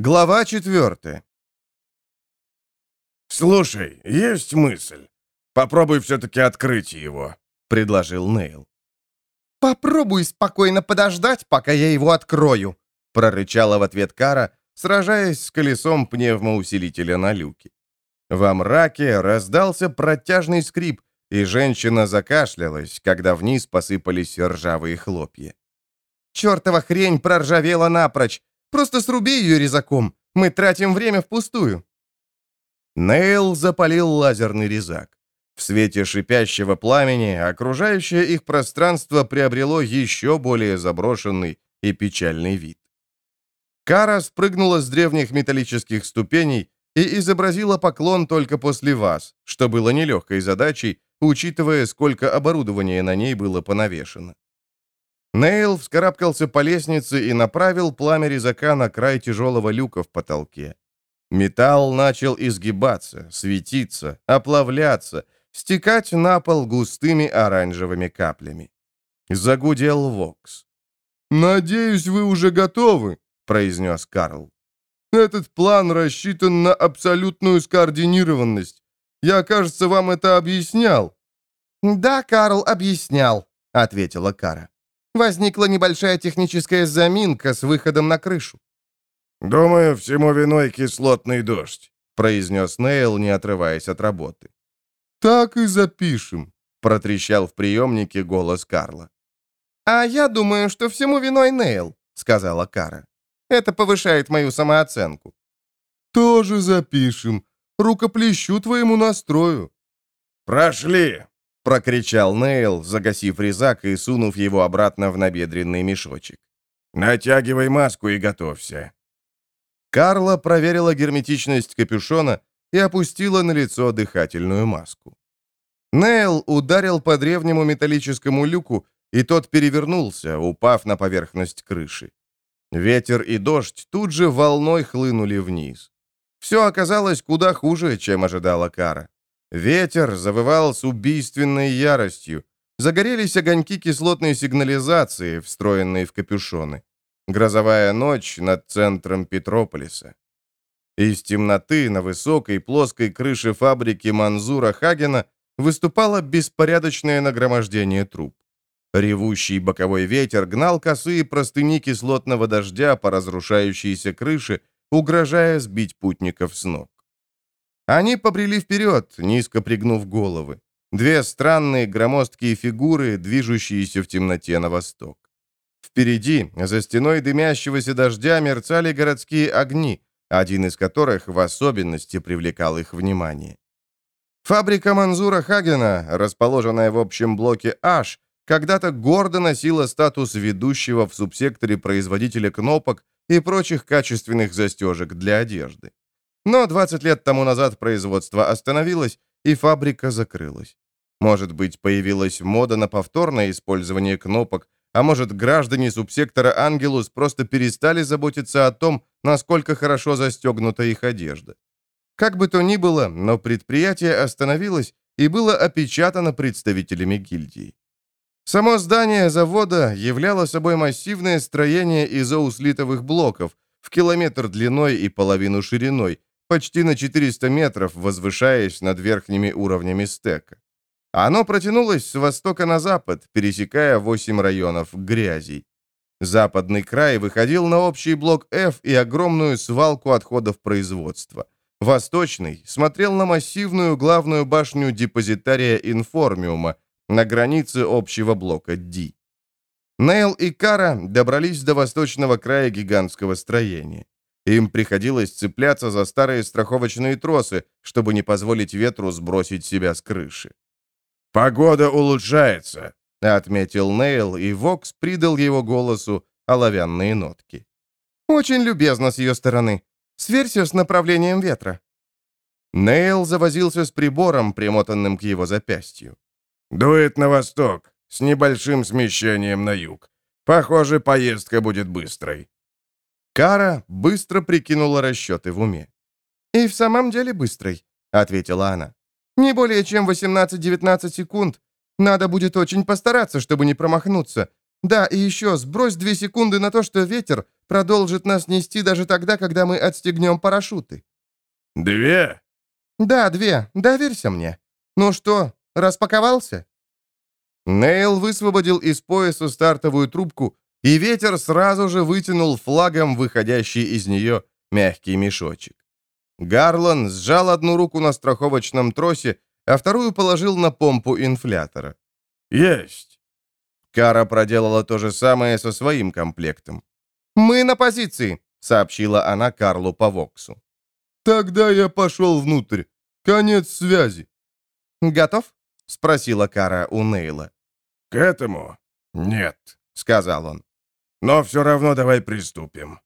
Глава четвертая. «Слушай, есть мысль. Попробуй все-таки открыть его», — предложил Нейл. «Попробуй спокойно подождать, пока я его открою», — прорычала в ответ Кара, сражаясь с колесом пневмоусилителя на люке. Во мраке раздался протяжный скрип, и женщина закашлялась, когда вниз посыпались ржавые хлопья. «Чертова хрень проржавела напрочь! Просто сруби ее резаком! Мы тратим время впустую!» Нейл запалил лазерный резак. В свете шипящего пламени окружающее их пространство приобрело еще более заброшенный и печальный вид. Кара спрыгнула с древних металлических ступеней и изобразила поклон только после вас, что было нелегкой задачей, учитывая, сколько оборудования на ней было понавешено. Нейл вскарабкался по лестнице и направил пламя резака на край тяжелого люка в потолке. Металл начал изгибаться, светиться, оплавляться, стекать на пол густыми оранжевыми каплями. Загудел Вокс. «Надеюсь, вы уже готовы», — произнес Карл. «Этот план рассчитан на абсолютную скоординированность. Я, кажется, вам это объяснял». «Да, Карл, объяснял», — ответила Кара. Возникла небольшая техническая заминка с выходом на крышу. «Думаю, всему виной кислотный дождь», — произнес Нейл, не отрываясь от работы. «Так и запишем», — протрещал в приемнике голос Карла. «А я думаю, что всему виной Нейл», — сказала Кара. «Это повышает мою самооценку». «Тоже запишем. Рукоплещу твоему настрою». «Прошли!» Прокричал Нейл, загасив резак и сунув его обратно в набедренный мешочек. «Натягивай маску и готовься». Карла проверила герметичность капюшона и опустила на лицо дыхательную маску. Нейл ударил по древнему металлическому люку, и тот перевернулся, упав на поверхность крыши. Ветер и дождь тут же волной хлынули вниз. Все оказалось куда хуже, чем ожидала Кара. Ветер завывал с убийственной яростью. Загорелись огоньки кислотной сигнализации, встроенные в капюшоны. Грозовая ночь над центром Петрополиса. Из темноты на высокой плоской крыше фабрики Манзура Хагена выступало беспорядочное нагромождение труб. Ревущий боковой ветер гнал косые простыни кислотного дождя по разрушающейся крыше, угрожая сбить путников с ног. Они побрели вперед, низко пригнув головы. Две странные громоздкие фигуры, движущиеся в темноте на восток. Впереди, за стеной дымящегося дождя, мерцали городские огни, один из которых в особенности привлекал их внимание. Фабрика Манзура Хагена, расположенная в общем блоке H, когда-то гордо носила статус ведущего в субсекторе производителя кнопок и прочих качественных застежек для одежды. Но 20 лет тому назад производство остановилось, и фабрика закрылась. Может быть, появилась мода на повторное использование кнопок, а может, граждане субсектора «Ангелус» просто перестали заботиться о том, насколько хорошо застегнута их одежда. Как бы то ни было, но предприятие остановилось и было опечатано представителями гильдии. Само здание завода являло собой массивное строение из оуслитовых блоков в километр длиной и половину шириной, почти на 400 метров, возвышаясь над верхними уровнями стека. Оно протянулось с востока на запад, пересекая 8 районов грязей. Западный край выходил на общий блок F и огромную свалку отходов производства. Восточный смотрел на массивную главную башню депозитария информиума на границе общего блока D. Нейл и Кара добрались до восточного края гигантского строения. Им приходилось цепляться за старые страховочные тросы, чтобы не позволить ветру сбросить себя с крыши. «Погода улучшается», — отметил Нейл, и Вокс придал его голосу оловянные нотки. «Очень любезно с ее стороны. Сверься с направлением ветра». Нейл завозился с прибором, примотанным к его запястью. «Дует на восток, с небольшим смещением на юг. Похоже, поездка будет быстрой». Кара быстро прикинула расчеты в уме. «И в самом деле быстрый», — ответила она. «Не более чем 18-19 секунд. Надо будет очень постараться, чтобы не промахнуться. Да, и еще сбрось две секунды на то, что ветер продолжит нас нести даже тогда, когда мы отстегнем парашюты». «Две?» «Да, две. Доверься мне. Ну что, распаковался?» Нейл высвободил из пояса стартовую трубку, и ветер сразу же вытянул флагом выходящий из нее мягкий мешочек. Гарлан сжал одну руку на страховочном тросе, а вторую положил на помпу инфлятора. «Есть!» Кара проделала то же самое со своим комплектом. «Мы на позиции», — сообщила она Карлу по Воксу. «Тогда я пошел внутрь. Конец связи». «Готов?» — спросила Кара у Нейла. «К этому? Нет», — сказал он. «Но все равно давай приступим».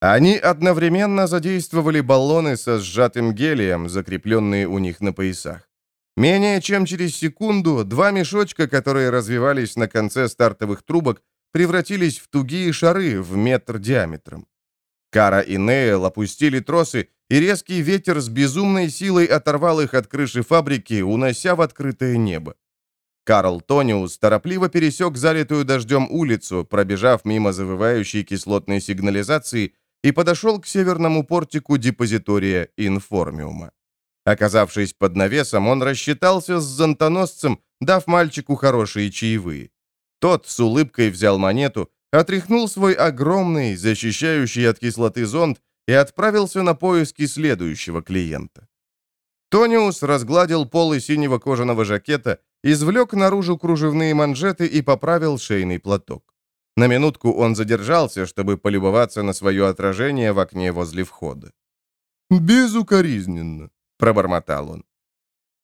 Они одновременно задействовали баллоны со сжатым гелием, закрепленные у них на поясах. Менее чем через секунду два мешочка, которые развивались на конце стартовых трубок, превратились в тугие шары в метр диаметром. Кара и Нейл опустили тросы, и резкий ветер с безумной силой оторвал их от крыши фабрики, унося в открытое небо. Карл Тониус торопливо пересек залитую дождем улицу, пробежав мимо завывающей кислотной сигнализации, и подошел к северному портику депозитория информиума. Оказавшись под навесом, он рассчитался с зонтоносцем, дав мальчику хорошие чаевые. Тот с улыбкой взял монету, отряхнул свой огромный, защищающий от кислоты зонт и отправился на поиски следующего клиента. Тониус разгладил полы синего кожаного жакета, извлек наружу кружевные манжеты и поправил шейный платок. На минутку он задержался, чтобы полюбоваться на свое отражение в окне возле входа. «Безукоризненно», — пробормотал он.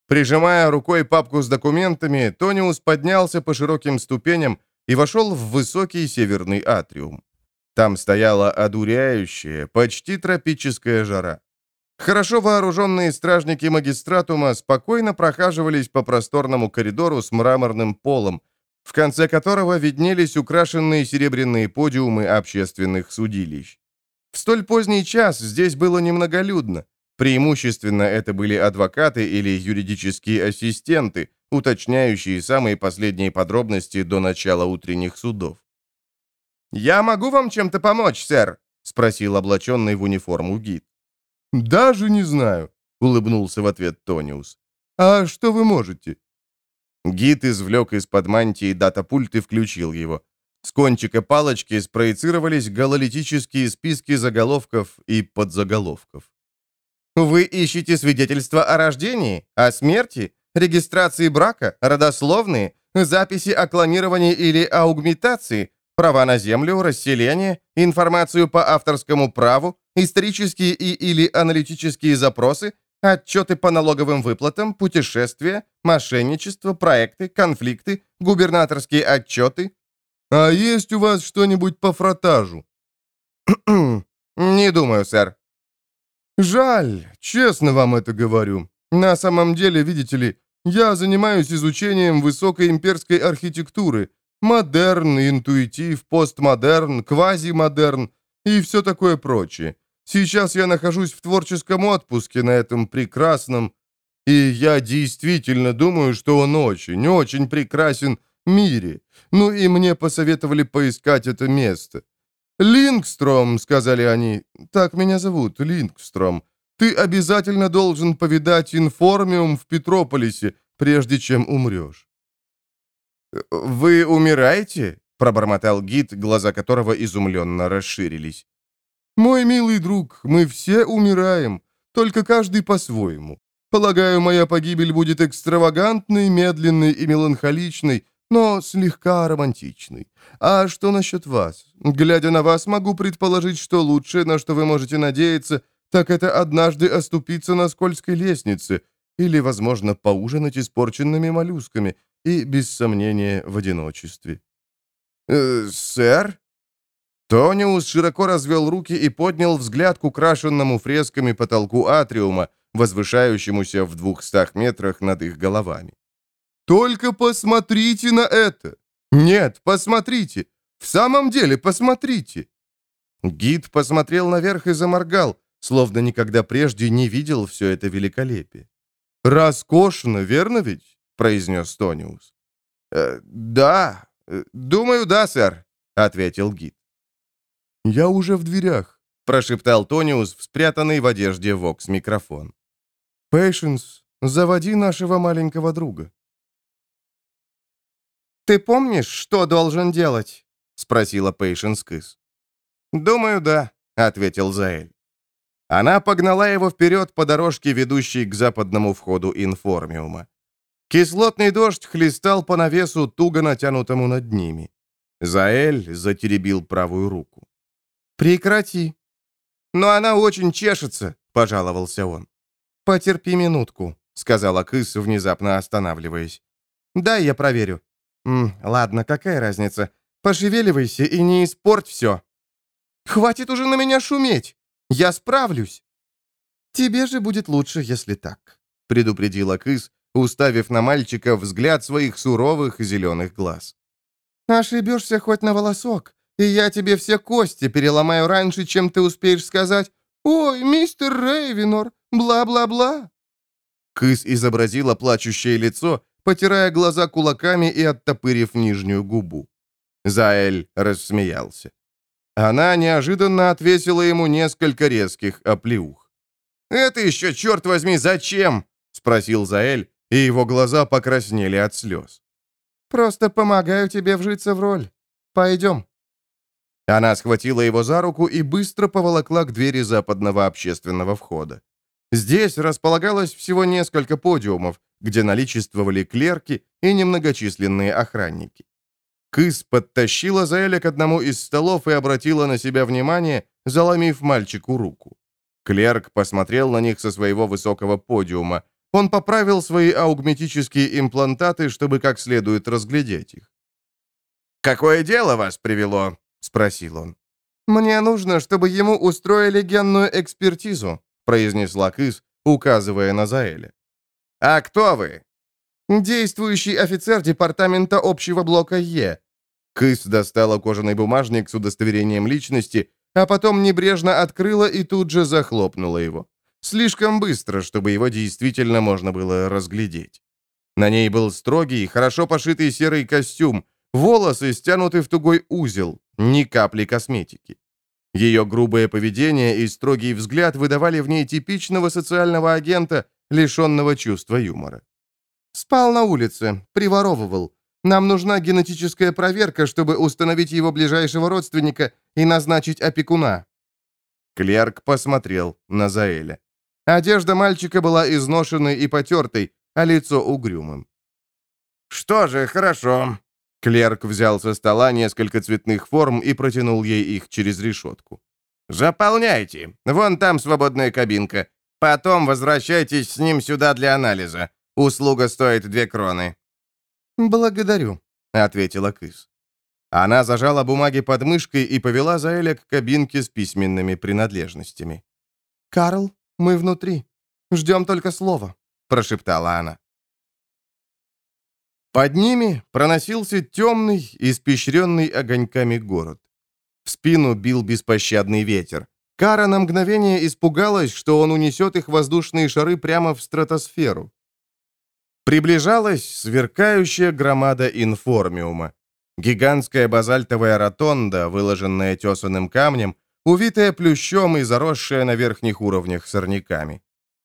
Прижимая рукой папку с документами, Тониус поднялся по широким ступеням и вошел в высокий северный атриум. Там стояла одуряющая, почти тропическая жара. Хорошо вооруженные стражники магистратума спокойно прохаживались по просторному коридору с мраморным полом, в конце которого виднелись украшенные серебряные подиумы общественных судилищ. В столь поздний час здесь было немноголюдно. Преимущественно это были адвокаты или юридические ассистенты, уточняющие самые последние подробности до начала утренних судов. «Я могу вам чем-то помочь, сэр?» — спросил облаченный в униформу гид. «Даже не знаю», — улыбнулся в ответ Тониус. «А что вы можете?» Гид извлек из-под мантии датапульт и включил его. С кончика палочки спроецировались гололитические списки заголовков и подзаголовков. «Вы ищете свидетельства о рождении, о смерти, регистрации брака, родословные, записи о клонировании или аугментации, права на землю, расселение, информацию по авторскому праву, исторические и или аналитические запросы, Отчеты по налоговым выплатам, путешествия, мошенничество, проекты, конфликты, губернаторские отчеты. А есть у вас что-нибудь по фротажу? Не думаю, сэр. Жаль, честно вам это говорю. На самом деле, видите ли, я занимаюсь изучением высокой имперской архитектуры. Модерн, интуитив, постмодерн, квазимодерн и все такое прочее. Сейчас я нахожусь в творческом отпуске на этом прекрасном, и я действительно думаю, что он очень, очень прекрасен мире. Ну и мне посоветовали поискать это место. «Лингстром», — сказали они, — «так меня зовут, Лингстром. Ты обязательно должен повидать информиум в Петрополисе, прежде чем умрешь». «Вы умираете?» — пробормотал гид, глаза которого изумленно расширились. «Мой милый друг, мы все умираем, только каждый по-своему. Полагаю, моя погибель будет экстравагантной, медленной и меланхоличной, но слегка романтичной. А что насчет вас? Глядя на вас, могу предположить, что лучшее, на что вы можете надеяться, так это однажды оступиться на скользкой лестнице или, возможно, поужинать испорченными моллюсками и, без сомнения, в одиночестве». «Э, «Сэр?» Тониус широко развел руки и поднял взгляд к украшенному фресками потолку атриума, возвышающемуся в двухстах метрах над их головами. «Только посмотрите на это! Нет, посмотрите! В самом деле, посмотрите!» Гид посмотрел наверх и заморгал, словно никогда прежде не видел все это великолепие. «Роскошно, верно ведь?» — произнес Тониус. «Э, «Да, Э, «Думаю, да, сэр», — ответил гид. «Я уже в дверях», — прошептал Тониус в спрятанный в одежде Вокс микрофон. «Пейшенс, заводи нашего маленького друга». «Ты помнишь, что должен делать?» — спросила Пейшенс Кыс. «Думаю, да», — ответил Заэль. Она погнала его вперед по дорожке, ведущей к западному входу информиума. Кислотный дождь хлестал по навесу, туго натянутому над ними. Заэль затеребил правую руку. «Прекрати!» «Но она очень чешется», — пожаловался он. «Потерпи минутку», — сказала Кыс, внезапно останавливаясь. «Да, я проверю». М, «Ладно, какая разница? Пошевеливайся и не испорть все». «Хватит уже на меня шуметь! Я справлюсь!» «Тебе же будет лучше, если так», — предупредила Кыс, уставив на мальчика взгляд своих суровых зеленых глаз. «Ошибешься хоть на волосок, и я тебе все кости переломаю раньше, чем ты успеешь сказать «Ой, мистер Рейвенор, бла-бла-бла». Кыс изобразила плачущее лицо, потирая глаза кулаками и оттопырив нижнюю губу. Заэль рассмеялся. Она неожиданно отвесила ему несколько резких оплеух. «Это еще, черт возьми, зачем?» — спросил Заэль, и его глаза покраснели от слез. «Просто помогаю тебе вжиться в роль. Пойдем». Она схватила его за руку и быстро поволокла к двери западного общественного входа. Здесь располагалось всего несколько подиумов, где наличествовали клерки и немногочисленные охранники. Кыс подтащила Заэля к одному из столов и обратила на себя внимание, заломив мальчику руку. Клерк посмотрел на них со своего высокого подиума. Он поправил свои аугметические имплантаты, чтобы как следует разглядеть их. «Какое дело вас привело?» — спросил он. «Мне нужно, чтобы ему устроили генную экспертизу», — произнесла Кыс, указывая на Заэля. «А кто вы?» «Действующий офицер департамента общего блока Е. Кыс достала кожаный бумажник с удостоверением личности, а потом небрежно открыла и тут же захлопнула его. Слишком быстро, чтобы его действительно можно было разглядеть. На ней был строгий, хорошо пошитый серый костюм, волосы стянуты в тугой узел, ни капли косметики. Ее грубое поведение и строгий взгляд выдавали в ней типичного социального агента, лишенного чувства юмора. Спал на улице, приворовывал, нам нужна генетическая проверка, чтобы установить его ближайшего родственника и назначить опекуна». Клерк посмотрел на Заэля. Одежда мальчика была изношенной и потертой, а лицо угрюмым. «Что же, хорошо». Клерк взял со стола несколько цветных форм и протянул ей их через решетку. «Заполняйте. Вон там свободная кабинка. Потом возвращайтесь с ним сюда для анализа. Услуга стоит две кроны». «Благодарю», — ответила Кыс. Она зажала бумаги под мышкой и повела Заэля к кабинке с письменными принадлежностями. «Карл, мы внутри. Ждем только слова», — прошептала она. Под ними проносился темный, испещренный огоньками город. В спину бил беспощадный ветер. Кара на мгновение испугалась, что он унесет их воздушные шары прямо в стратосферу. Приближалась сверкающая громада информиума. Гигантская базальтовая ротонда, выложенная тесаным камнем, увитая плющом и заросшая на верхних уровнях сорняками.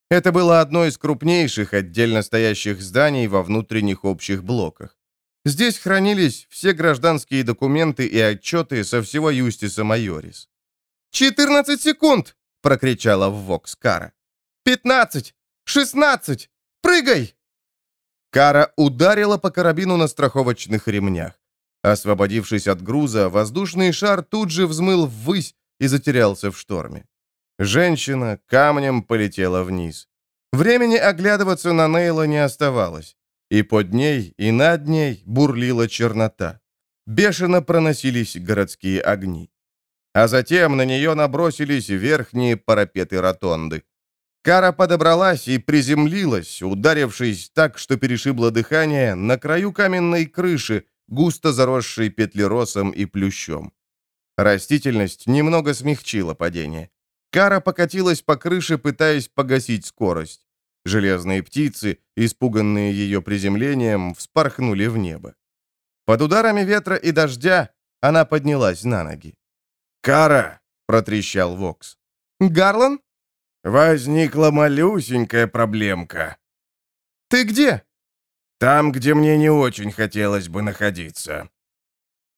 Это было одно из крупнейших отдельно стоящих зданий во внутренних общих блоках. Здесь хранились все гражданские документы и отчеты со всего Юстиса Майорис. «14 секунд!» — прокричала в Вокс Кара. «15! 16! Прыгай!» Кара ударила по карабину на страховочных ремнях. Освободившись от груза, воздушный шар тут же взмыл ввысь и затерялся в шторме. Женщина камнем полетела вниз. Времени оглядываться на Нейла не оставалось. И под ней, и над ней бурлила чернота. Бешено проносились городские огни. А затем на нее набросились верхние парапеты ротонды. Кара подобралась и приземлилась, ударившись так, что перешибло дыхание, на краю каменной крыши, густо заросшей петлеросом и плющом. Растительность немного смягчила падение. Кара покатилась по крыше, пытаясь погасить скорость. Железные птицы, испуганные ее приземлением, вспорхнули в небо. Под ударами ветра и дождя она поднялась на ноги. «Кара!» — протрещал Вокс. «Гарлан? «Возникла малюсенькая проблемка. Ты где?» Там, где мне не очень хотелось бы находиться».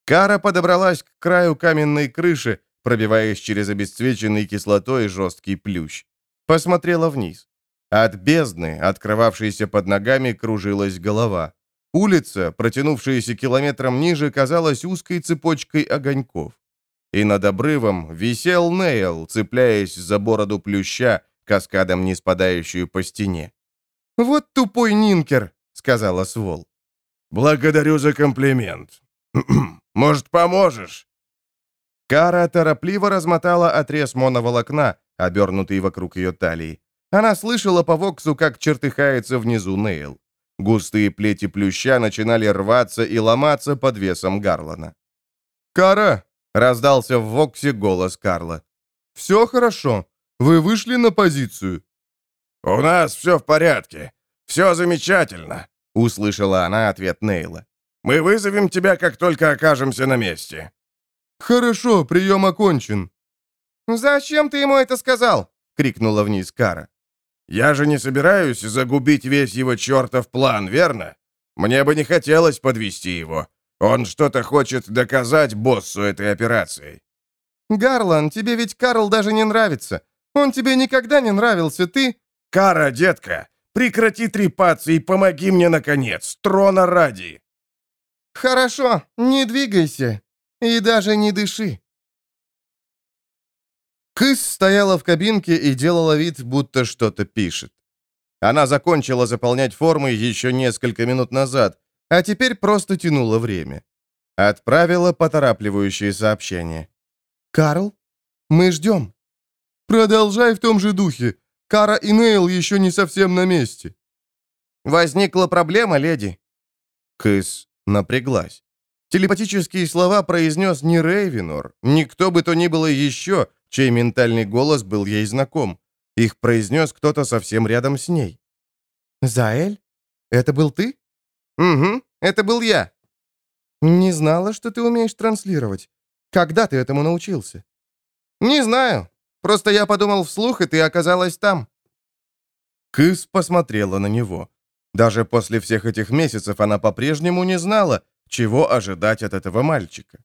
Кара подобралась к краю каменной крыши, пробиваясь через обесцвеченный кислотой жесткий плющ. Посмотрела вниз. От бездны, открывавшейся под ногами, кружилась голова. Улица, протянувшаяся километром ниже, казалась узкой цепочкой огоньков. И над обрывом висел Нейл, цепляясь за бороду плюща, каскадом не спадающую по стене. «Вот тупой Нинкер!» — сказала Свол. «Благодарю за комплимент. Может, поможешь?» Кара торопливо размотала отрез моноволокна, обернутый вокруг ее талии. Она слышала по Воксу, как чертыхается внизу Нейл. Густые плети плюща начинали рваться и ломаться под весом Гарлана. «Кара!» — раздался в Воксе голос Карла. «Все хорошо. Вы вышли на позицию?» «У нас все в порядке. Все замечательно», — услышала она ответ Нейла. «Мы вызовем тебя, как только окажемся на месте». «Хорошо, прием окончен». «Зачем ты ему это сказал?» — крикнула вниз Кара. «Я же не собираюсь загубить весь его чертов план, верно? Мне бы не хотелось подвести его. Он что-то хочет доказать боссу этой операции». «Гарлан, тебе ведь Карл даже не нравится. Он тебе никогда не нравился, ты...» «Кара, детка, прекрати трепаться и помоги мне, наконец, трона ради!» «Хорошо, не двигайся и даже не дыши». Кыс стояла в кабинке и делала вид, будто что-то пишет. Она закончила заполнять формы еще несколько минут назад, а теперь просто тянула время. Отправила поторапливающее сообщение. «Карл, мы ждем». «Продолжай в том же духе. Кара и Нейл еще не совсем на месте». «Возникла проблема, леди». Кыс напряглась. Телепатические слова произнес не Рейвенор, ни кто бы то ни было еще, чей ментальный голос был ей знаком. Их произнес кто-то совсем рядом с ней. «Заэль? Это был ты?» «Угу, это был я». «Не знала, что ты умеешь транслировать. Когда ты этому научился?» «Не знаю. Просто я подумал вслух, и ты оказалась там». Кыс посмотрела на него. Даже после всех этих месяцев она по-прежнему не знала, чего ожидать от этого мальчика.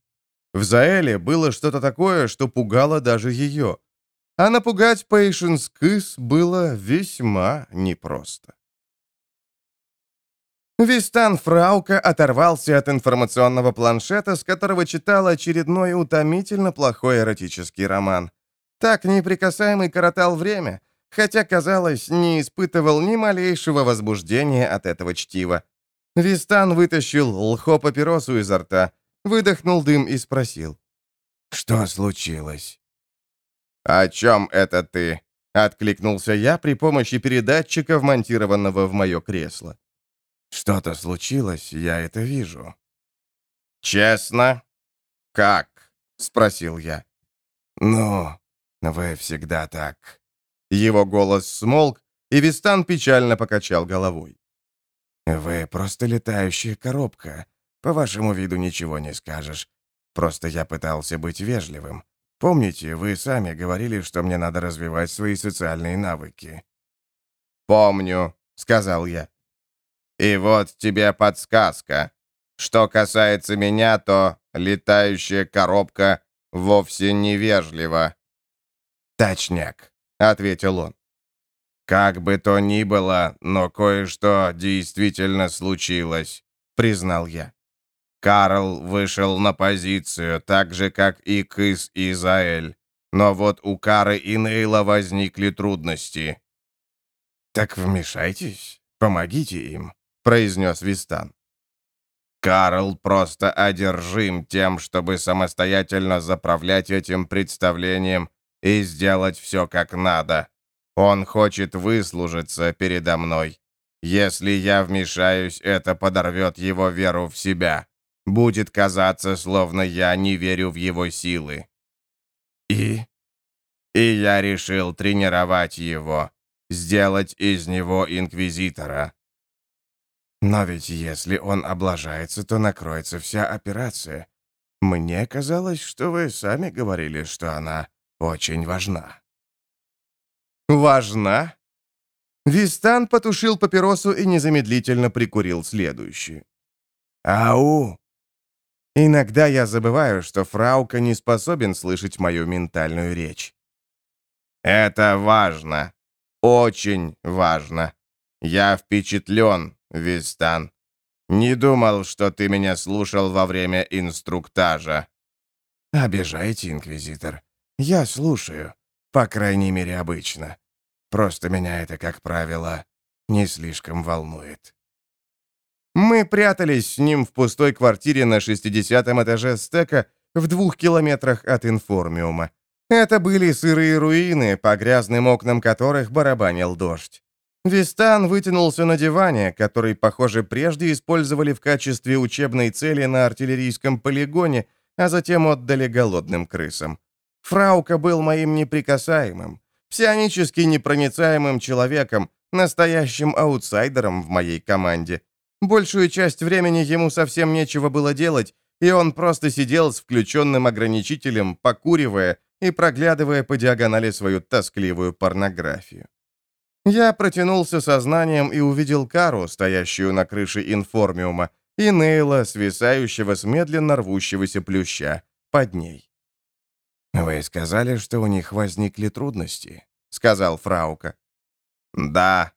В Заэле было что-то такое, что пугало даже ее. А напугать Пейшенс Кыс было весьма непросто. Вистан Фраука оторвался от информационного планшета, с которого читал очередной утомительно плохой эротический роман. Так неприкасаемый коротал время, хотя, казалось, не испытывал ни малейшего возбуждения от этого чтива. Вистан вытащил лхо-папиросу изо рта, выдохнул дым и спросил. «Что случилось?» «О чем это ты?» — откликнулся я при помощи передатчика, вмонтированного в мое кресло. «Что-то случилось, я это вижу». «Честно? Как?» — спросил я. «Ну, вы всегда так». Его голос смолк, и Вистан печально покачал головой. «Вы просто летающая коробка. По вашему виду ничего не скажешь. Просто я пытался быть вежливым. Помните, вы сами говорили, что мне надо развивать свои социальные навыки?» «Помню», — сказал я. «И вот тебе подсказка. Что касается меня, то летающая коробка вовсе невежлива». «Точняк», — ответил он. «Как бы то ни было, но кое-что действительно случилось», — признал я. Карл вышел на позицию, так же, как и Кыс и Заэль. Но вот у Кары и Нейла возникли трудности. «Так вмешайтесь, помогите им», — произнес Вистан. Карл просто одержим тем, чтобы самостоятельно заправлять этим представлением и сделать все как надо. Он хочет выслужиться передо мной. Если я вмешаюсь, это подорвет его веру в себя. Будет казаться, словно я не верю в его силы. И? И я решил тренировать его, сделать из него инквизитора. Но ведь если он облажается, то накроется вся операция. Мне казалось, что вы сами говорили, что она очень важна». «Важна?» Вистан потушил папиросу и незамедлительно прикурил следующую. «Ау!» Иногда я забываю, что Фраука не способен слышать мою ментальную речь. Это важно. Очень важно. Я впечатлен, Вистан. Не думал, что ты меня слушал во время инструктажа. Обижаете, Инквизитор. Я слушаю. По крайней мере, обычно. Просто меня это, как правило, не слишком волнует. Мы прятались с ним в пустой квартире на 60-м этаже стека в двух километрах от информиума. Это были сырые руины, по грязным окнам которых барабанил дождь. Вистан вытянулся на диване, который, похоже, прежде использовали в качестве учебной цели на артиллерийском полигоне, а затем отдали голодным крысам. Фраука был моим неприкасаемым, псионически непроницаемым человеком, настоящим аутсайдером в моей команде. Большую часть времени ему совсем нечего было делать, и он просто сидел с включенным ограничителем, покуривая и проглядывая по диагонали свою тоскливую порнографию. Я протянулся сознанием и увидел Кару, стоящую на крыше информиума, и Нейла, свисающего с медленно рвущегося плюща, под ней. «Вы сказали, что у них возникли трудности», — сказал Фраука. «Да».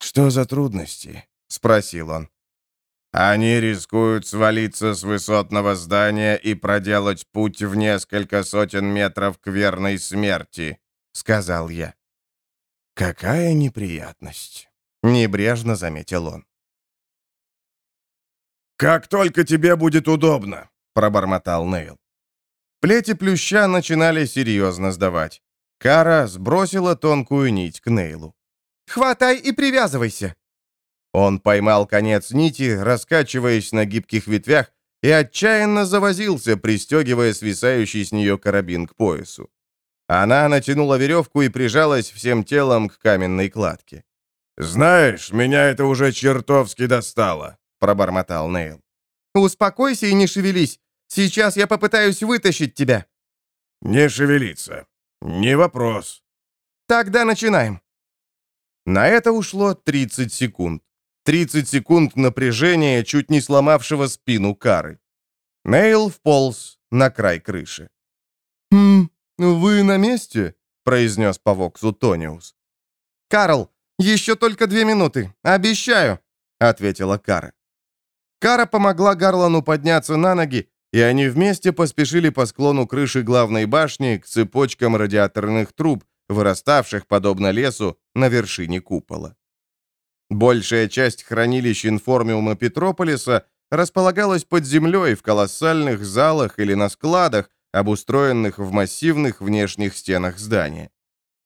«Что за трудности?» — спросил он. «Они рискуют свалиться с высотного здания и проделать путь в несколько сотен метров к верной смерти», — сказал я. «Какая неприятность!» — небрежно заметил он. «Как только тебе будет удобно!» — пробормотал Нейл. Плети плюща начинали серьезно сдавать. Кара сбросила тонкую нить к Нейлу. «Хватай и привязывайся!» Он поймал конец нити, раскачиваясь на гибких ветвях, и отчаянно завозился, пристегивая свисающий с нее карабин к поясу. Она натянула веревку и прижалась всем телом к каменной кладке. «Знаешь, меня это уже чертовски достало», — пробормотал Нейл. «Успокойся и не шевелись. Сейчас я попытаюсь вытащить тебя». «Не шевелиться. Не вопрос». «Тогда начинаем». На это ушло 30 секунд. 30 секунд напряжения, чуть не сломавшего спину Кары. Нейл вполз на край крыши. «Хм, вы на месте?» — произнес по воксу Тониус. «Карл, еще только две минуты, обещаю», — ответила Кара. Кара помогла Гарлану подняться на ноги, и они вместе поспешили по склону крыши главной башни к цепочкам радиаторных труб, выраставших, подобно лесу, на вершине купола. Большая часть хранилищ информиума Петрополиса располагалась под землей в колоссальных залах или на складах, обустроенных в массивных внешних стенах здания.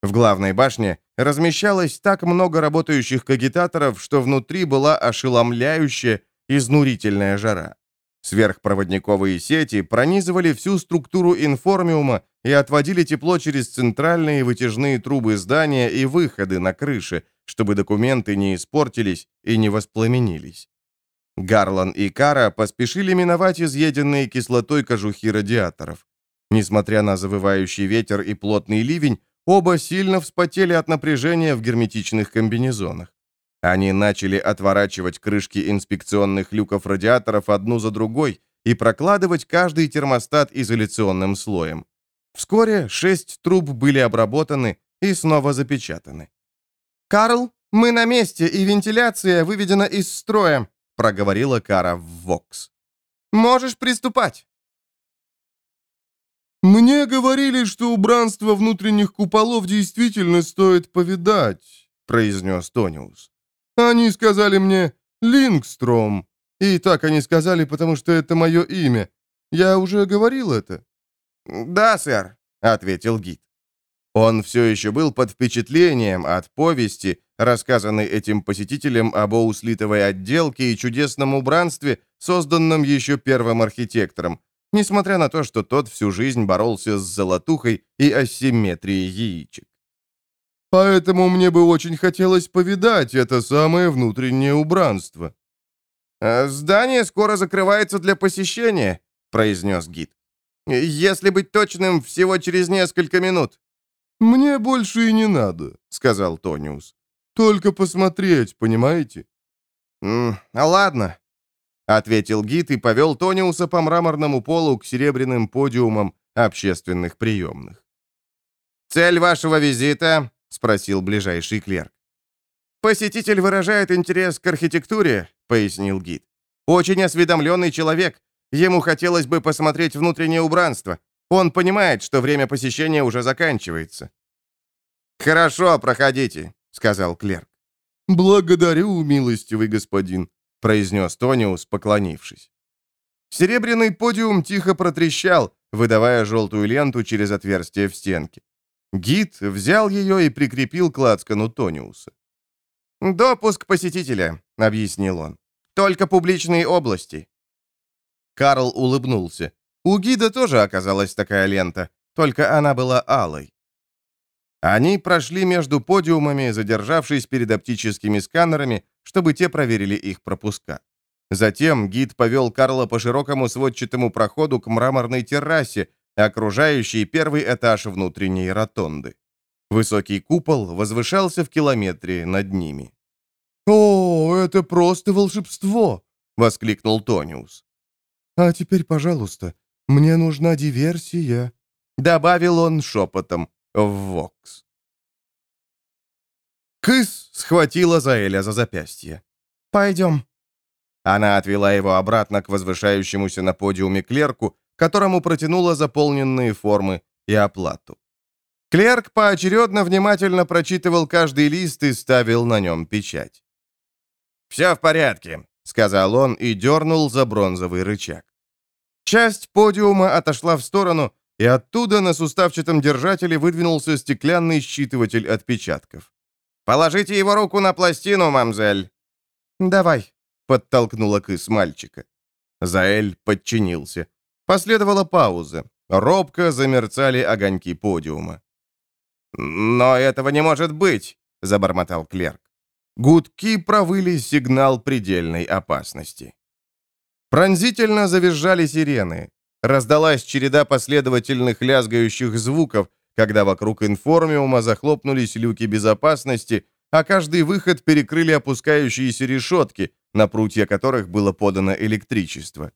В главной башне размещалось так много работающих кагитаторов, что внутри была ошеломляющая, изнурительная жара. Сверхпроводниковые сети пронизывали всю структуру информиума и отводили тепло через центральные вытяжные трубы здания и выходы на крыше, чтобы документы не испортились и не воспламенились. Гарлан и Кара поспешили миновать изъеденные кислотой кожухи радиаторов. Несмотря на завывающий ветер и плотный ливень, оба сильно вспотели от напряжения в герметичных комбинезонах. Они начали отворачивать крышки инспекционных люков радиаторов одну за другой и прокладывать каждый термостат изоляционным слоем. Вскоре шесть труб были обработаны и снова запечатаны. «Карл, мы на месте, и вентиляция выведена из строя», проговорила Кара в Вокс. «Можешь приступать». «Мне говорили, что убранство внутренних куполов действительно стоит повидать», произнес Тониус. Они сказали мне «Лингстром». И так они сказали, потому что это мое имя. Я уже говорил это». «Да, сэр», — ответил гид. Он все еще был под впечатлением от повести, рассказанной этим посетителем об Оуслитовой отделке и чудесном убранстве, созданном еще первым архитектором, несмотря на то, что тот всю жизнь боролся с золотухой и асимметрией яичек. Поэтому мне бы очень хотелось повидать это самое внутреннее убранство». «Э, «Здание скоро закрывается для посещения», — произнес гид. «Если быть точным, всего через несколько минут». «Мне больше и не надо», — сказал Тониус. «Только посмотреть, понимаете?» «М «Ладно», — ответил гид и повел Тониуса по мраморному полу к серебряным подиумам общественных приемных. «Цель вашего визита?» — спросил ближайший клерк. «Посетитель выражает интерес к архитектуре», — пояснил гид. «Очень осведомленный человек. Ему хотелось бы посмотреть внутреннее убранство. Он понимает, что время посещения уже заканчивается». «Хорошо, проходите», — сказал клерк. «Благодарю, милостивый господин», — произнес Тониус, поклонившись. Серебряный подиум тихо протрещал, выдавая желтую ленту через отверстие в стенке. Гид взял ее и прикрепил к лацкану Тониуса. «Допуск посетителя», — объяснил он. «Только публичные области». Карл улыбнулся. У гида тоже оказалась такая лента, только она была алой. Они прошли между подиумами, задержавшись перед оптическими сканерами, чтобы те проверили их пропуска. Затем гид повел Карла по широкому сводчатому проходу к мраморной террасе, окружающей первый этаж внутренней ротонды. Высокий купол возвышался в километре над ними. «О, это просто волшебство!» — воскликнул Тониус. «А теперь, пожалуйста, мне нужна диверсия», — добавил он шепотом в Вокс. Кыс схватила Заэля за запястье. «Пойдем». Она отвела его обратно к возвышающемуся на подиуме клерку, которому протянула заполненные формы и оплату. Клерк поочередно внимательно прочитывал каждый лист и ставил на нем печать. «Все в порядке», — сказал он и дернул за бронзовый рычаг. Часть подиума отошла в сторону, и оттуда на суставчатом держателе выдвинулся стеклянный считыватель отпечатков. «Положите его руку на пластину, мамзель!» «Давай», — подтолкнула кыс мальчика. Заэль подчинился. Последовала пауза. Робко замерцали огоньки подиума. «Но этого не может быть!» — забормотал клерк. Гудки провыли сигнал предельной опасности. Пронзительно завизжали сирены. Раздалась череда последовательных лязгающих звуков, когда вокруг информиума захлопнулись люки безопасности, а каждый выход перекрыли опускающиеся решетки, на прутья которых было подано электричество.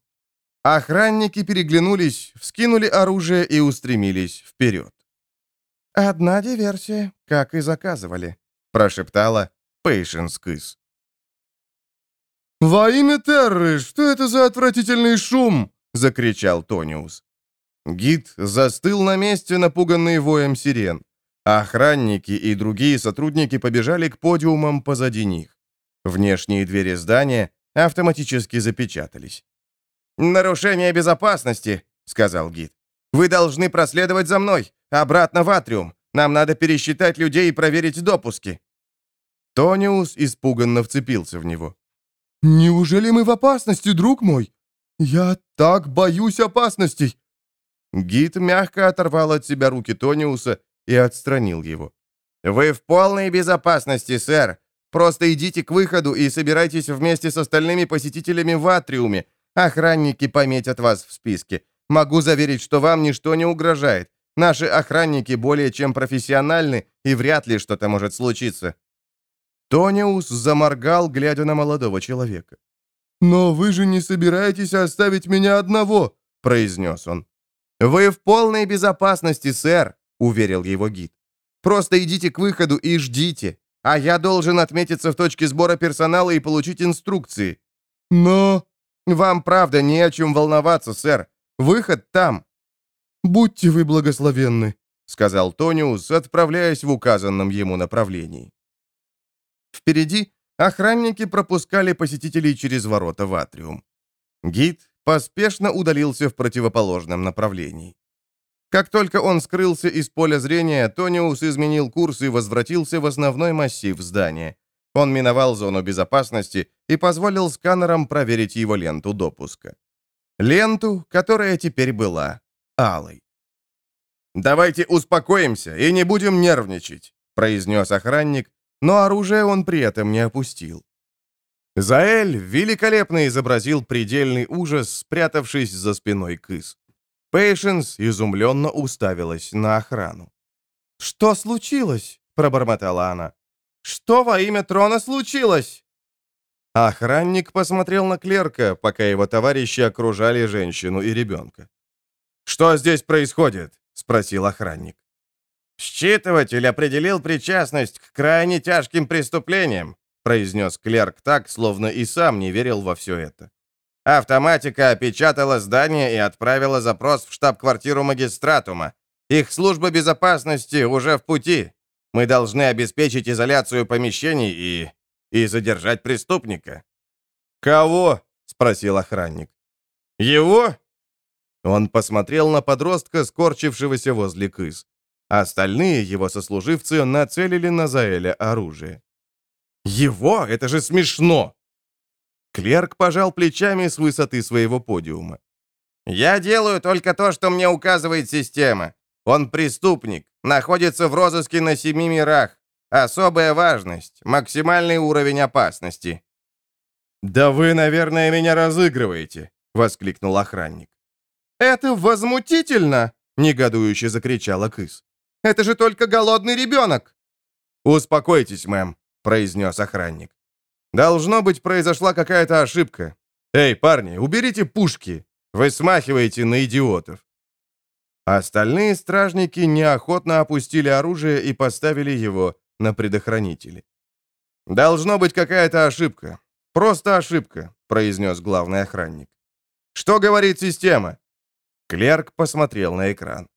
Охранники переглянулись, вскинули оружие и устремились вперед. «Одна диверсия, как и заказывали», — прошептала Пейшенс Кыс. «Во имя Терры, что это за отвратительный шум?» — закричал Тониус. Гид застыл на месте, напуганный воем сирен. Охранники и другие сотрудники побежали к подиумам позади них. Внешние двери здания автоматически запечатались. «Нарушение безопасности», — сказал гид. «Вы должны проследовать за мной. Обратно в атриум. Нам надо пересчитать людей и проверить допуски». Тониус испуганно вцепился в него. «Неужели мы в опасности, друг мой? Я так боюсь опасностей!» Гид мягко оторвал от себя руки Тониуса и отстранил его. «Вы в полной безопасности, сэр. Просто идите к выходу и собирайтесь вместе с остальными посетителями в атриуме. Охранники пометят вас в списке. Могу заверить, что вам ничто не угрожает. Наши охранники более чем профессиональны, и вряд ли что-то может случиться». Тониус заморгал, глядя на молодого человека. «Но вы же не собираетесь оставить меня одного», — произнес он. «Вы в полной безопасности, сэр», — уверил его гид. «Просто идите к выходу и ждите, а я должен отметиться в точке сбора персонала и получить инструкции». «Но...» «Вам, правда, не о чем волноваться, сэр. Выход там». «Будьте вы благословенны», — сказал Тониус, отправляясь в указанном ему направлении. Впереди охранники пропускали посетителей через ворота в атриум. Гид поспешно удалился в противоположном направлении. Как только он скрылся из поля зрения, Тониус изменил курс и возвратился в основной массив здания. Он миновал зону безопасности и позволил сканерам проверить его ленту допуска. Ленту, которая теперь была алой. «Давайте успокоимся и не будем нервничать», произнес охранник, но оружие он при этом не опустил. Заэль великолепно изобразил предельный ужас, спрятавшись за спиной Кыс. Пейшенс изумленно уставилась на охрану. «Что случилось?» — пробормотала она. «Что во имя трона случилось?» Охранник посмотрел на клерка, пока его товарищи окружали женщину и ребенка. «Что здесь происходит?» — спросил охранник. «Считыватель определил причастность к крайне тяжким преступлениям», произнес клерк так, словно и сам не верил во все это. Автоматика опечатала здание и отправила запрос в штаб-квартиру магистратума. Их служба безопасности уже в пути. Мы должны обеспечить изоляцию помещений и... и задержать преступника». «Кого?» — спросил охранник. «Его?» Он посмотрел на подростка, скорчившегося возле кыз. Остальные его сослуживцы нацелили на Заэля оружие. Его? Это же смешно!» Клерк пожал плечами с высоты своего подиума. «Я делаю только то, что мне указывает система. Он преступник, находится в розыске на семи мирах. Особая важность, максимальный уровень опасности». «Да вы, наверное, меня разыгрываете», — воскликнул охранник. «Это возмутительно!» — негодующе закричала Кыс. «Это же только голодный ребенок!» «Успокойтесь, мэм произнес охранник. «Должно быть, произошла какая-то ошибка. Эй, парни, уберите пушки! Вы смахиваете на идиотов!» Остальные стражники неохотно опустили оружие и поставили его на предохранители. «Должно быть какая-то ошибка. Просто ошибка», — произнес главный охранник. «Что говорит система?» Клерк посмотрел на экран.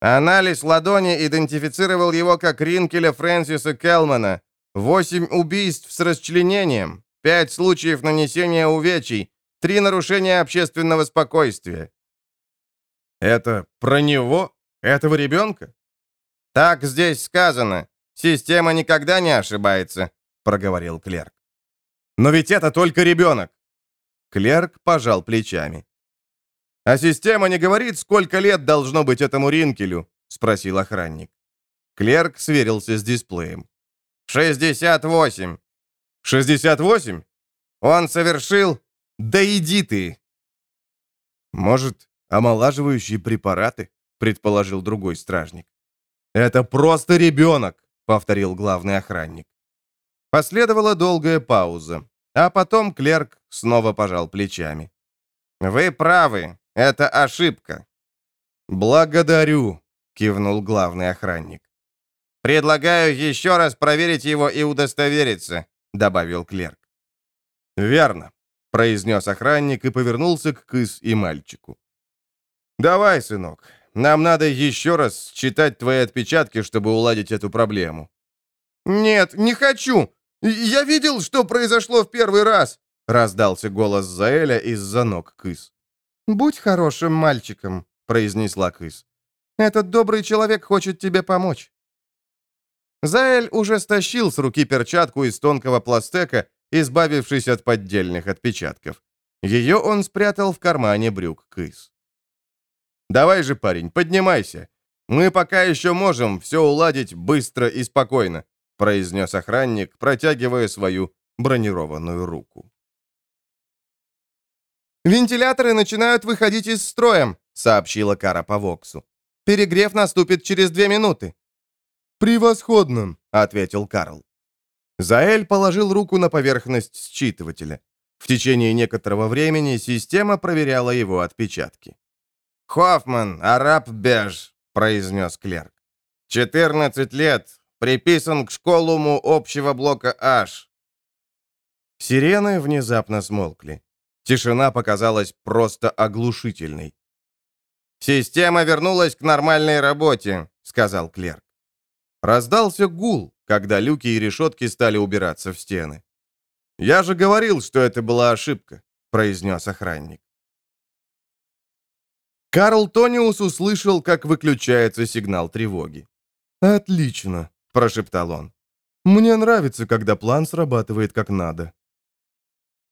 Анализ ладони идентифицировал его как Ринкеля Фрэнсиса Келмана, Восемь убийств с расчленением, пять случаев нанесения увечий, три нарушения общественного спокойствия. Это про него? Этого ребенка? Так здесь сказано. Система никогда не ошибается, проговорил клерк. Но ведь это только ребенок. Клерк пожал плечами. «А система не говорит, сколько лет должно быть этому Ринкелю?» — спросил охранник. Клерк сверился с дисплеем. «Шестьдесят восемь». «Шестьдесят восемь?» «Он совершил...» «Да иди ты!» «Может, омолаживающие препараты?» — предположил другой стражник. «Это просто ребенок!» — повторил главный охранник. Последовала долгая пауза, а потом клерк снова пожал плечами. «Вы правы, это ошибка». «Благодарю», — кивнул главный охранник. «Предлагаю еще раз проверить его и удостовериться», — добавил клерк. «Верно», — произнес охранник и повернулся к Кыс и мальчику. «Давай, сынок, нам надо еще раз читать твои отпечатки, чтобы уладить эту проблему». «Нет, не хочу! Я видел, что произошло в первый раз!» — раздался голос Заэля из-за ног Кыс. «Будь хорошим мальчиком», — произнесла Кыс. «Этот добрый человек хочет тебе помочь». Заэль уже стащил с руки перчатку из тонкого пластека, избавившись от поддельных отпечатков. Ее он спрятал в кармане брюк Кыс. «Давай же, парень, поднимайся. Мы пока еще можем все уладить быстро и спокойно», произнес охранник, протягивая свою бронированную руку. «Вентиляторы начинают выходить из строя», сообщила Кара по Воксу. «Перегрев наступит через две минуты». «Превосходно», — ответил Карл. Заэль положил руку на поверхность считывателя. В течение некоторого времени система проверяла его отпечатки. «Хоффман, араб Беж», — произнес клерк. «14 лет, приписан к школуму общего блока H». Сирены внезапно смолкли. Тишина показалась просто оглушительной. «Система вернулась к нормальной работе», — сказал клерк. Раздался гул, когда люки и решетки стали убираться в стены. «Я же говорил, что это была ошибка», — произнес охранник. Карл Тониус услышал, как выключается сигнал тревоги. «Отлично», — прошептал он. «Мне нравится, когда план срабатывает как надо».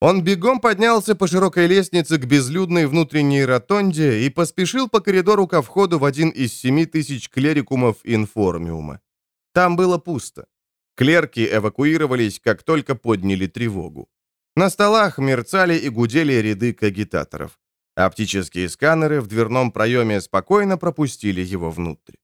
Он бегом поднялся по широкой лестнице к безлюдной внутренней ротонде и поспешил по коридору ко входу в один из семи тысяч клерикумов информиума. Там было пусто. Клерки эвакуировались, как только подняли тревогу. На столах мерцали и гудели ряды кагитаторов. Оптические сканеры в дверном проеме спокойно пропустили его внутрь.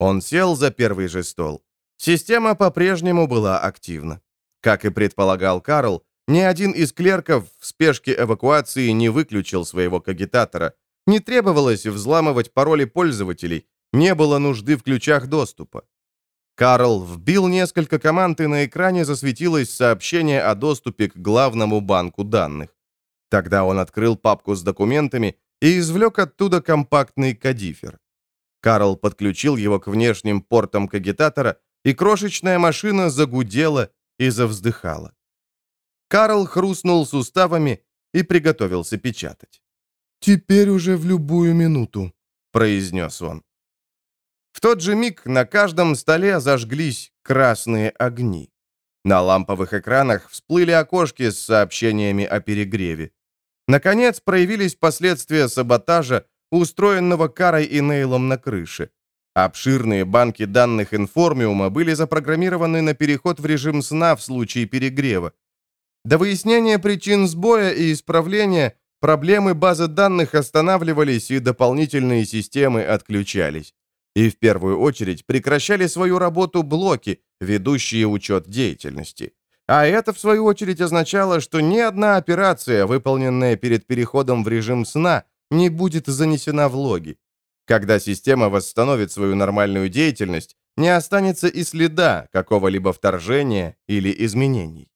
Он сел за первый же стол. Система по-прежнему была активна. Как и предполагал Карл, ни один из клерков в спешке эвакуации не выключил своего кагитатора. Не требовалось взламывать пароли пользователей, не было нужды в ключах доступа. Карл вбил несколько команд, и на экране засветилось сообщение о доступе к главному банку данных. Тогда он открыл папку с документами и извлек оттуда компактный кадифер. Карл подключил его к внешним портам кагитатора, и крошечная машина загудела и завздыхала. Карл хрустнул суставами и приготовился печатать. «Теперь уже в любую минуту», — произнес он. В тот же миг на каждом столе зажглись красные огни. На ламповых экранах всплыли окошки с сообщениями о перегреве. Наконец проявились последствия саботажа, устроенного Карой и Нейлом на крыше. Обширные банки данных информиума были запрограммированы на переход в режим сна в случае перегрева. До выяснения причин сбоя и исправления проблемы базы данных останавливались и дополнительные системы отключались. И в первую очередь прекращали свою работу блоки, ведущие учет деятельности. А это, в свою очередь, означало, что ни одна операция, выполненная перед переходом в режим сна, не будет занесена в логи. Когда система восстановит свою нормальную деятельность, не останется и следа какого-либо вторжения или изменений.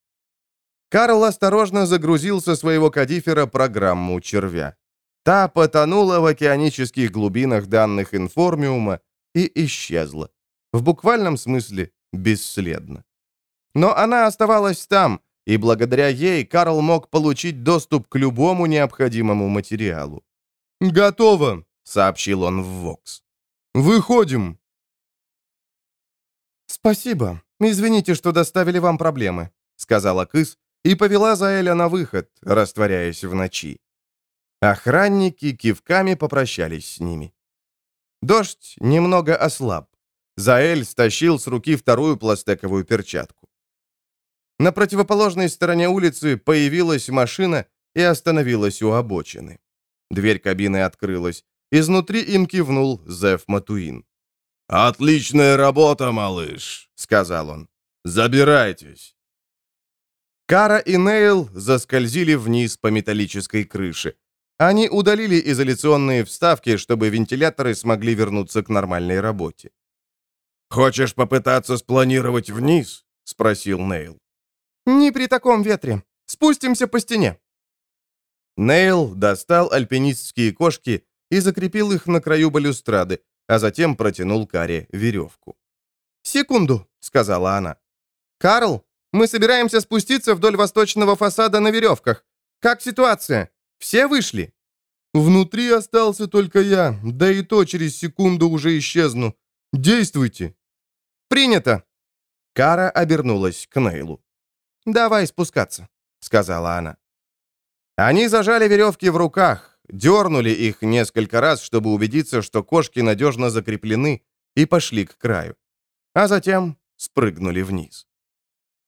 Карл осторожно загрузил со своего кадифера программу червя. Та потонула в океанических глубинах данных информиума и исчезла. В буквальном смысле бесследно. Но она оставалась там, и благодаря ей Карл мог получить доступ к любому необходимому материалу. «Готово», — сообщил он в Вокс. «Выходим». «Спасибо. Извините, что доставили вам проблемы», — сказала Кыс и повела Заэля на выход, растворяясь в ночи. Охранники кивками попрощались с ними. Дождь немного ослаб. Заэль стащил с руки вторую пластековую перчатку. На противоположной стороне улицы появилась машина и остановилась у обочины. Дверь кабины открылась. Изнутри им кивнул Зев Матуин. «Отличная работа, малыш», — сказал он. «Забирайтесь». Кара и Нейл заскользили вниз по металлической крыше. Они удалили изоляционные вставки, чтобы вентиляторы смогли вернуться к нормальной работе. «Хочешь попытаться спланировать вниз?» — спросил Нейл. «Не при таком ветре. Спустимся по стене». Нейл достал альпинистские кошки и закрепил их на краю балюстрады, а затем протянул Каре веревку. «Секунду», — сказала она. «Карл, мы собираемся спуститься вдоль восточного фасада на веревках. Как ситуация? Все вышли?» «Внутри остался только я, да и то через секунду уже исчезну. Действуйте!» «Принято!» Кара обернулась к Нейлу. «Давай спускаться», — сказала она. Они зажали веревки в руках, дернули их несколько раз, чтобы убедиться, что кошки надежно закреплены, и пошли к краю. А затем спрыгнули вниз.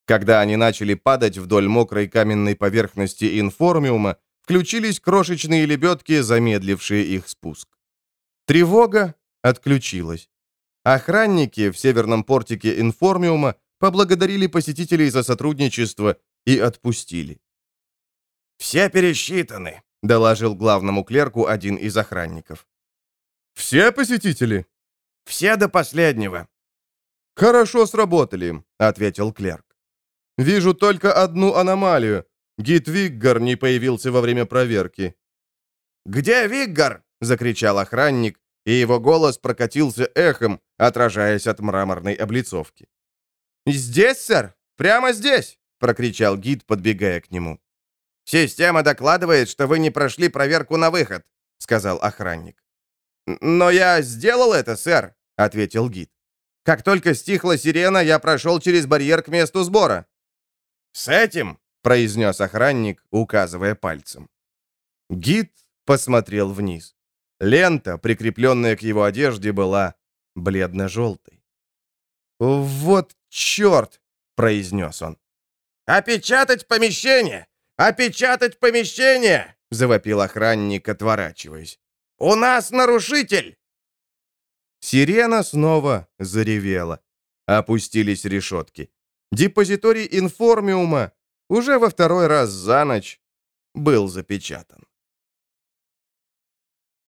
Когда они начали падать вдоль мокрой каменной поверхности информиума, включились крошечные лебедки, замедлившие их спуск. Тревога отключилась. Охранники в северном портике информиума поблагодарили посетителей за сотрудничество и отпустили. «Все пересчитаны», — доложил главному клерку один из охранников. «Все посетители?» «Все до последнего». «Хорошо сработали», — ответил клерк. Вижу только одну аномалию. Гид Виггар не появился во время проверки». «Где Виггар?» — закричал охранник, и его голос прокатился эхом, отражаясь от мраморной облицовки. «Здесь, сэр! Прямо здесь!» — прокричал гид, подбегая к нему. «Система докладывает, что вы не прошли проверку на выход», — сказал охранник. «Но я сделал это, сэр», — ответил гид. «Как только стихла сирена, я прошел через барьер к месту сбора». «С этим?» — произнес охранник, указывая пальцем. Гид посмотрел вниз. Лента, прикрепленная к его одежде, была бледно-желтой. «Вот черт!» — произнес он. «Опечатать помещение! «Опечатать помещение!» — завопил охранник, отворачиваясь. «У нас нарушитель!» Сирена снова заревела. Опустились решетки. Депозиторий информиума уже во второй раз за ночь был запечатан.